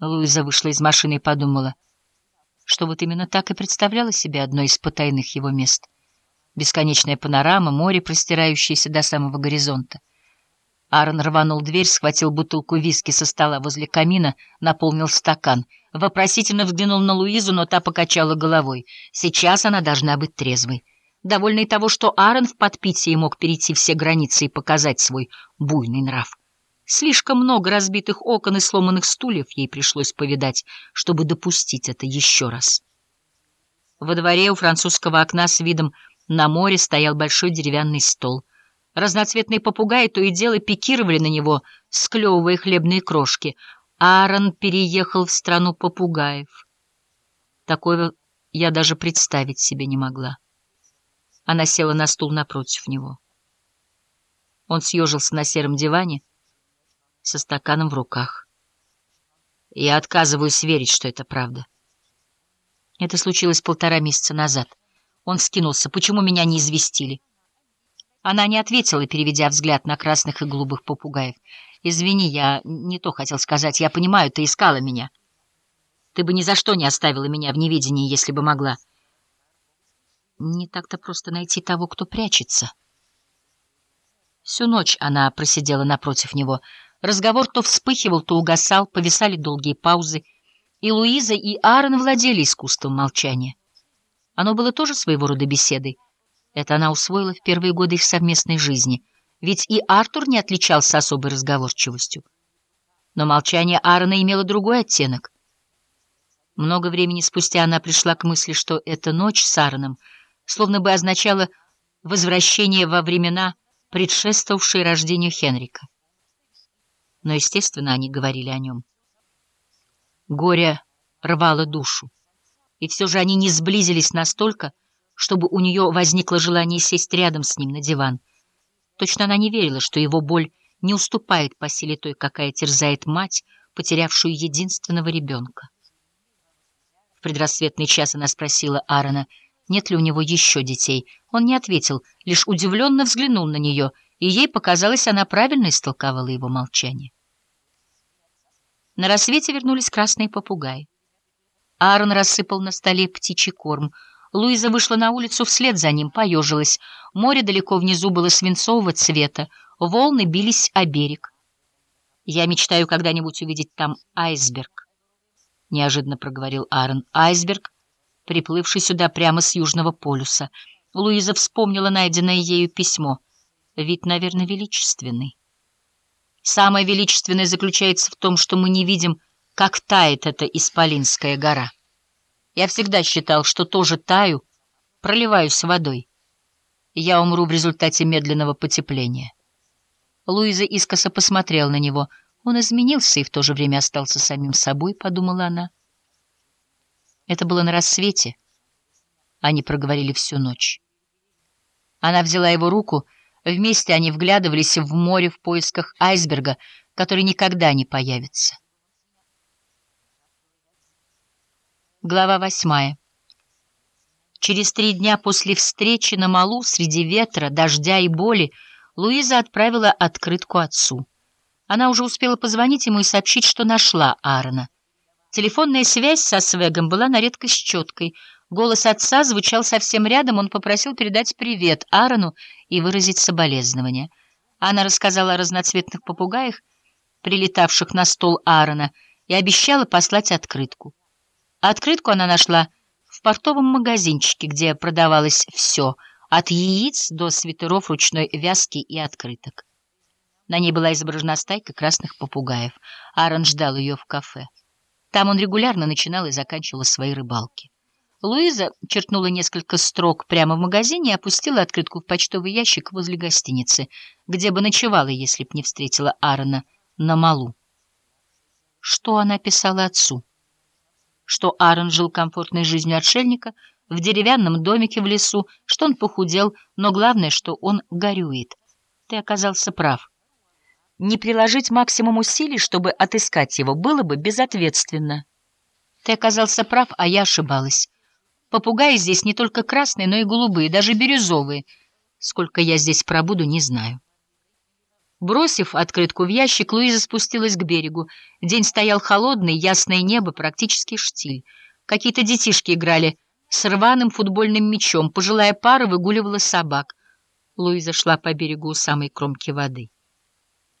Луиза вышла из машины и подумала, что вот именно так и представляла себе одно из потайных его мест. Бесконечная панорама, море, простирающееся до самого горизонта. Аарон рванул дверь, схватил бутылку виски со стола возле камина, наполнил стакан. Вопросительно взглянул на Луизу, но та покачала головой. Сейчас она должна быть трезвой. Довольный того, что Аарон в подпитии мог перейти все границы и показать свой буйный нрав. Слишком много разбитых окон и сломанных стульев ей пришлось повидать, чтобы допустить это еще раз. Во дворе у французского окна с видом на море стоял большой деревянный стол. Разноцветные попугаи то и дело пикировали на него, склевывая хлебные крошки. Аарон переехал в страну попугаев. Такое я даже представить себе не могла. Она села на стул напротив него. Он съежился на сером диване, со стаканом в руках. Я отказываюсь верить, что это правда. Это случилось полтора месяца назад. Он вскинулся. Почему меня не известили? Она не ответила, переведя взгляд на красных и голубых попугаев. «Извини, я не то хотел сказать. Я понимаю, ты искала меня. Ты бы ни за что не оставила меня в неведении, если бы могла. Не так-то просто найти того, кто прячется». Всю ночь она просидела напротив него — Разговор то вспыхивал, то угасал, повисали долгие паузы, и Луиза, и Аарон владели искусством молчания. Оно было тоже своего рода беседой. Это она усвоила в первые годы их совместной жизни, ведь и Артур не отличался особой разговорчивостью. Но молчание Аарона имело другой оттенок. Много времени спустя она пришла к мысли, что эта ночь с Аароном словно бы означала возвращение во времена, предшествовавшие рождению Хенрика но, естественно, они говорили о нем. Горе рвало душу, и все же они не сблизились настолько, чтобы у нее возникло желание сесть рядом с ним на диван. Точно она не верила, что его боль не уступает по силе той, какая терзает мать, потерявшую единственного ребенка. В предрассветный час она спросила Аарона, нет ли у него еще детей. Он не ответил, лишь удивленно взглянул на нее, и ей показалось, она правильно истолковала его молчание. На рассвете вернулись красные попугаи. Аарон рассыпал на столе птичий корм. Луиза вышла на улицу вслед за ним, поежилась. Море далеко внизу было свинцового цвета, волны бились о берег. «Я мечтаю когда-нибудь увидеть там айсберг», — неожиданно проговорил Аарон. «Айсберг, приплывший сюда прямо с Южного полюса». Луиза вспомнила найденное ею письмо. Вид, наверное, величественный. Самое величественное заключается в том, что мы не видим, как тает эта Исполинская гора. Я всегда считал, что тоже таю, проливаюсь водой. Я умру в результате медленного потепления. Луиза искоса посмотрела на него. Он изменился и в то же время остался самим собой, подумала она. Это было на рассвете. Они проговорили всю ночь. Она взяла его руку Вместе они вглядывались в море в поисках айсберга, который никогда не появится. Глава восьмая. Через три дня после встречи на Малу среди ветра, дождя и боли Луиза отправила открытку отцу. Она уже успела позвонить ему и сообщить, что нашла Аарона. Телефонная связь со Свегом была на редкость четкой — Голос отца звучал совсем рядом, он попросил передать привет Аарону и выразить соболезнования. Она рассказала о разноцветных попугаях, прилетавших на стол Аарона, и обещала послать открытку. Открытку она нашла в портовом магазинчике, где продавалось все, от яиц до свитеров ручной вязки и открыток. На ней была изображена стайка красных попугаев. Аарон ждал ее в кафе. Там он регулярно начинал и заканчивал свои рыбалки. Луиза черкнула несколько строк прямо в магазине и опустила открытку в почтовый ящик возле гостиницы, где бы ночевала, если б не встретила Аарона на малу. Что она писала отцу? Что Аарон жил комфортной жизнью отшельника в деревянном домике в лесу, что он похудел, но главное, что он горюет. Ты оказался прав. Не приложить максимум усилий, чтобы отыскать его, было бы безответственно. Ты оказался прав, а я ошибалась. Попугаи здесь не только красные, но и голубые, даже бирюзовые. Сколько я здесь пробуду, не знаю. Бросив открытку в ящик, Луиза спустилась к берегу. День стоял холодный, ясное небо, практически штиль. Какие-то детишки играли с рваным футбольным мячом, пожилая пара выгуливала собак. Луиза шла по берегу у самой кромки воды.